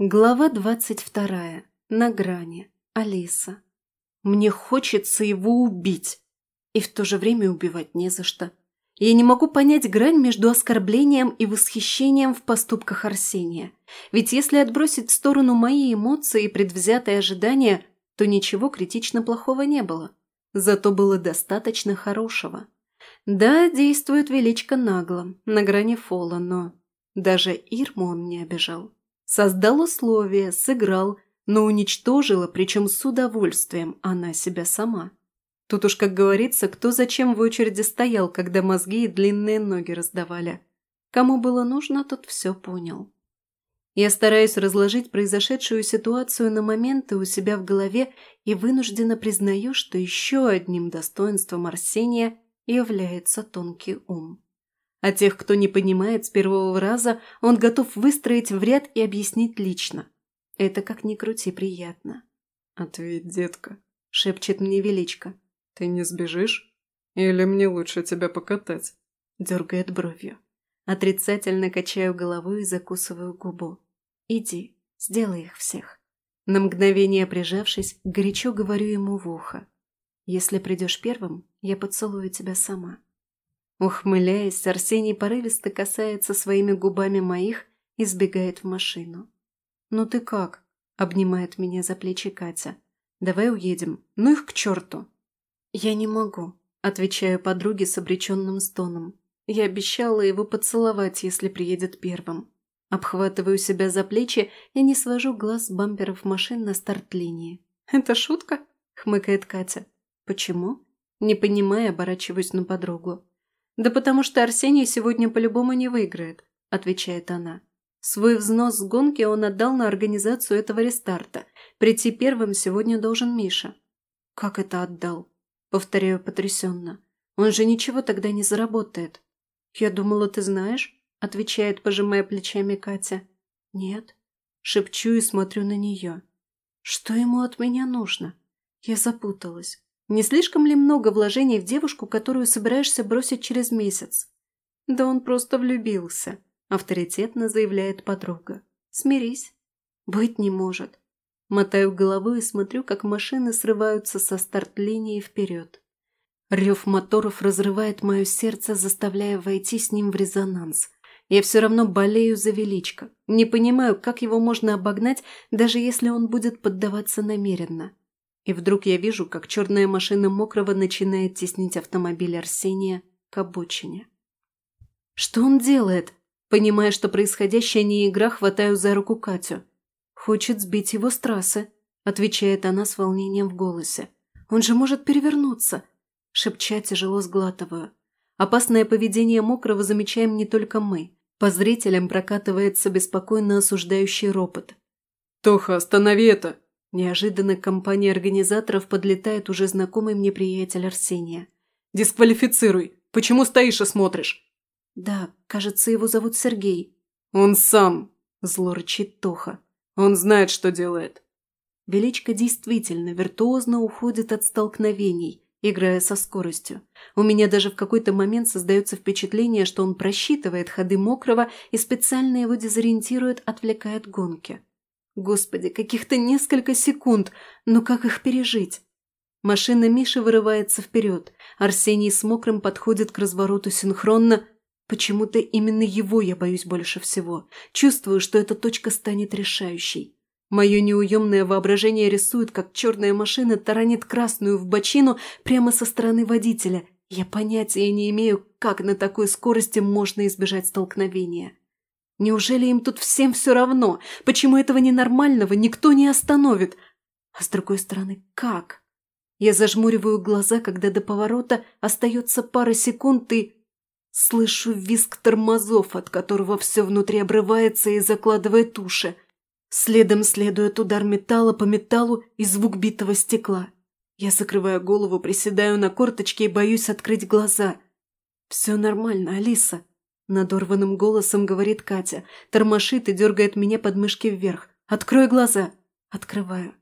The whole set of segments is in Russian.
Глава двадцать вторая. На грани. Алиса. Мне хочется его убить. И в то же время убивать не за что. Я не могу понять грань между оскорблением и восхищением в поступках Арсения. Ведь если отбросить в сторону мои эмоции и предвзятые ожидания, то ничего критично плохого не было. Зато было достаточно хорошего. Да, действует величко нагло, на грани фола, но даже Ирму он не обижал. Создал условия, сыграл, но уничтожила, причем с удовольствием, она себя сама. Тут уж, как говорится, кто зачем в очереди стоял, когда мозги и длинные ноги раздавали. Кому было нужно, тот все понял. Я стараюсь разложить произошедшую ситуацию на моменты у себя в голове и вынужденно признаю, что еще одним достоинством Арсения является тонкий ум. А тех, кто не понимает с первого раза, он готов выстроить в ряд и объяснить лично. Это как ни крути приятно. «Ответь, детка», — шепчет мне Величко. «Ты не сбежишь? Или мне лучше тебя покатать?» Дергает бровью. Отрицательно качаю головой и закусываю губу. «Иди, сделай их всех». На мгновение прижавшись, горячо говорю ему в ухо. «Если придешь первым, я поцелую тебя сама». Ухмыляясь, Арсений порывисто касается своими губами моих и сбегает в машину. «Ну ты как?» – обнимает меня за плечи Катя. «Давай уедем. Ну их к черту!» «Я не могу», – отвечаю подруге с обреченным стоном. Я обещала его поцеловать, если приедет первым. Обхватываю себя за плечи и не свожу глаз с бамперов машин на старт-линии. «Это шутка?» – хмыкает Катя. «Почему?» Не понимая, оборачиваюсь на подругу. «Да потому что Арсений сегодня по-любому не выиграет», – отвечает она. Свой взнос с гонки он отдал на организацию этого рестарта. Прийти первым сегодня должен Миша. «Как это отдал?» – повторяю потрясенно. «Он же ничего тогда не заработает». «Я думала, ты знаешь?» – отвечает, пожимая плечами Катя. «Нет». Шепчу и смотрю на нее. «Что ему от меня нужно?» Я запуталась. Не слишком ли много вложений в девушку, которую собираешься бросить через месяц? Да он просто влюбился, авторитетно заявляет подруга. Смирись. Быть не может. Мотаю головой и смотрю, как машины срываются со старт-линии вперед. Рев моторов разрывает мое сердце, заставляя войти с ним в резонанс. Я все равно болею за величко. Не понимаю, как его можно обогнать, даже если он будет поддаваться намеренно. И вдруг я вижу, как черная машина Мокрого начинает теснить автомобиль Арсения к обочине. Что он делает? Понимая, что происходящее не игра, хватаю за руку Катю. «Хочет сбить его с трассы», – отвечает она с волнением в голосе. «Он же может перевернуться!» Шепча тяжело сглатываю. Опасное поведение Мокрого замечаем не только мы. По зрителям прокатывается беспокойно осуждающий ропот. «Тоха, останови это!» Неожиданно к компании организаторов подлетает уже знакомый мне приятель Арсения. «Дисквалифицируй! Почему стоишь и смотришь?» «Да, кажется, его зовут Сергей». «Он сам!» – зло рычит Тоха. «Он знает, что делает». Величко действительно виртуозно уходит от столкновений, играя со скоростью. У меня даже в какой-то момент создается впечатление, что он просчитывает ходы мокрого и специально его дезориентирует, отвлекает гонки. Господи, каких-то несколько секунд, но как их пережить? Машина Миши вырывается вперед. Арсений с мокрым подходит к развороту синхронно. Почему-то именно его я боюсь больше всего. Чувствую, что эта точка станет решающей. Мое неуемное воображение рисует, как черная машина таранит красную в бочину прямо со стороны водителя. Я понятия не имею, как на такой скорости можно избежать столкновения. Неужели им тут всем все равно? Почему этого ненормального никто не остановит? А с другой стороны, как? Я зажмуриваю глаза, когда до поворота остается пара секунд и... Слышу визг тормозов, от которого все внутри обрывается и закладывает уши. Следом следует удар металла по металлу и звук битого стекла. Я закрываю голову, приседаю на корточки и боюсь открыть глаза. «Все нормально, Алиса», Надорванным голосом говорит Катя, тормошит и дергает меня под мышки вверх. «Открой глаза!» Открываю.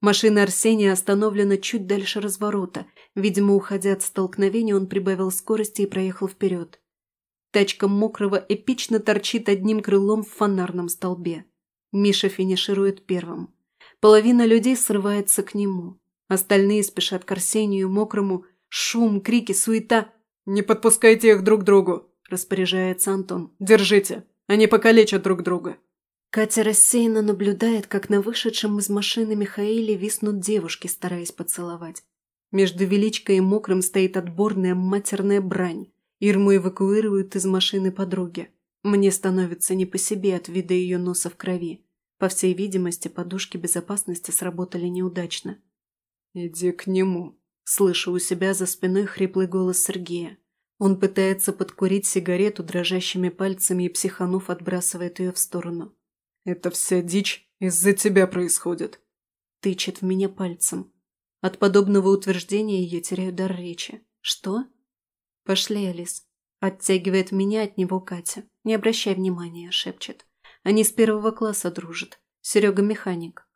Машина Арсения остановлена чуть дальше разворота. Видимо, уходя от столкновения, он прибавил скорости и проехал вперед. Тачка мокрого эпично торчит одним крылом в фонарном столбе. Миша финиширует первым. Половина людей срывается к нему. Остальные спешат к Арсению, мокрому. Шум, крики, суета. «Не подпускайте их друг к другу!» – распоряжается Антон. «Держите! Они покалечат друг друга!» Катя рассеянно наблюдает, как на вышедшем из машины Михаиле виснут девушки, стараясь поцеловать. Между Величкой и Мокрым стоит отборная матерная брань. Ирму эвакуируют из машины подруги. Мне становится не по себе от вида ее носа в крови. По всей видимости, подушки безопасности сработали неудачно. «Иди к нему», – слышу у себя за спиной хриплый голос Сергея. Он пытается подкурить сигарету дрожащими пальцами и, психанув, отбрасывает ее в сторону. «Это вся дичь из-за тебя происходит», – тычет в меня пальцем. От подобного утверждения я теряю дар речи. «Что?» «Пошли, Алис». Оттягивает меня от него Катя. «Не обращай внимания», – шепчет. «Они с первого класса дружат. Серега механик».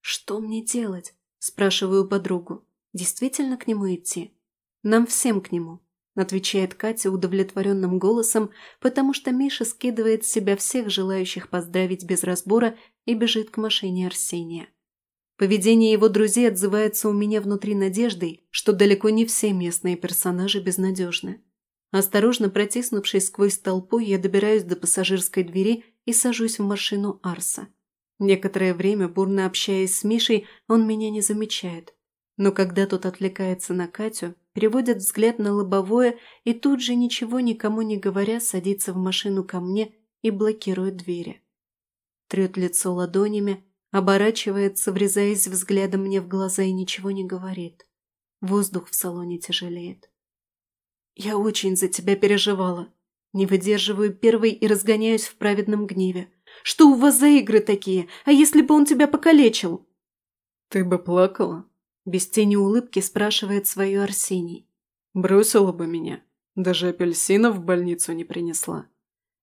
«Что мне делать?» – спрашиваю подругу. «Действительно к нему идти?» «Нам всем к нему отвечает Катя удовлетворенным голосом, потому что Миша скидывает с себя всех желающих поздравить без разбора и бежит к машине Арсения. Поведение его друзей отзывается у меня внутри надеждой, что далеко не все местные персонажи безнадежны. Осторожно протиснувшись сквозь толпу, я добираюсь до пассажирской двери и сажусь в машину Арса. Некоторое время, бурно общаясь с Мишей, он меня не замечает. Но когда тот отвлекается на Катю, переводит взгляд на лобовое и тут же, ничего никому не говоря, садится в машину ко мне и блокирует двери. Трет лицо ладонями, оборачивается, врезаясь взглядом мне в глаза и ничего не говорит. Воздух в салоне тяжелеет. «Я очень за тебя переживала. Не выдерживаю первой и разгоняюсь в праведном гневе. Что у вас за игры такие? А если бы он тебя покалечил?» «Ты бы плакала?» Без тени улыбки спрашивает свою Арсений. Бросила бы меня. Даже апельсинов в больницу не принесла.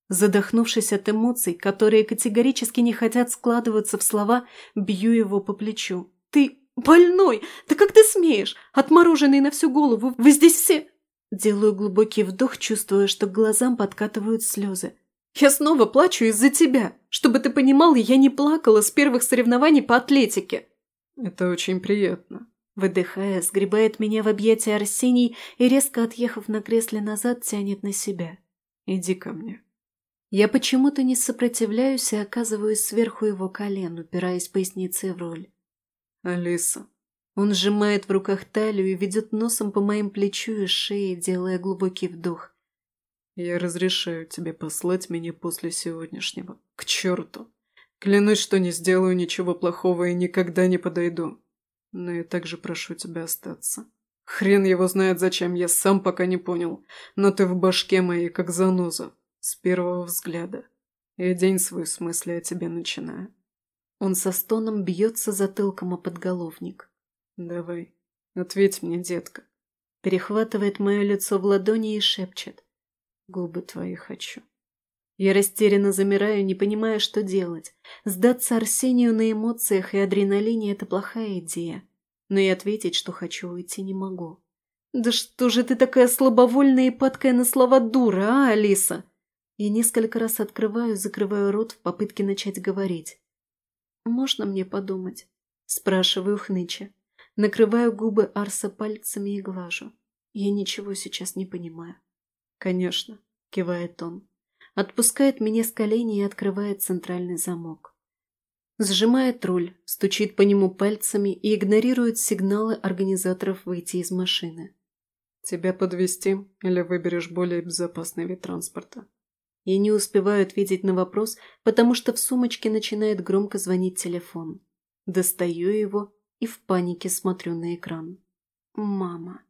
Задохнувшись от эмоций, которые категорически не хотят складываться в слова, бью его по плечу. «Ты больной! Да как ты смеешь? Отмороженный на всю голову! Вы здесь все...» Делаю глубокий вдох, чувствуя, что к глазам подкатывают слезы. «Я снова плачу из-за тебя. Чтобы ты понимал, я не плакала с первых соревнований по атлетике». «Это очень приятно», Выдыхая, сгребает меня в объятия Арсений и, резко отъехав на кресле назад, тянет на себя. «Иди ко мне». Я почему-то не сопротивляюсь и оказываюсь сверху его колен, упираясь поясницей в роль. «Алиса». Он сжимает в руках талию и ведет носом по моим плечу и шее, делая глубокий вдох. «Я разрешаю тебе послать меня после сегодняшнего. К черту! Клянусь, что не сделаю ничего плохого и никогда не подойду. Но я также прошу тебя остаться. Хрен его знает зачем, я сам пока не понял. Но ты в башке моей, как заноза. С первого взгляда. Я день свой с мысли о тебе начинаю. Он со стоном бьется затылком о подголовник. Давай, ответь мне, детка. Перехватывает мое лицо в ладони и шепчет. Губы твои хочу. Я растерянно замираю, не понимая, что делать. Сдаться Арсению на эмоциях и адреналине – это плохая идея. Но и ответить, что хочу уйти, не могу. «Да что же ты такая слабовольная и падкая на слова дура, а, Алиса?» Я несколько раз открываю, закрываю рот в попытке начать говорить. «Можно мне подумать?» – спрашиваю хныча. Накрываю губы Арса пальцами и глажу. Я ничего сейчас не понимаю. «Конечно», – кивает он отпускает меня с коленей и открывает центральный замок. Сжимает руль, стучит по нему пальцами и игнорирует сигналы организаторов выйти из машины. «Тебя подвести или выберешь более безопасный вид транспорта?» Я не успеваю ответить на вопрос, потому что в сумочке начинает громко звонить телефон. Достаю его и в панике смотрю на экран. «Мама».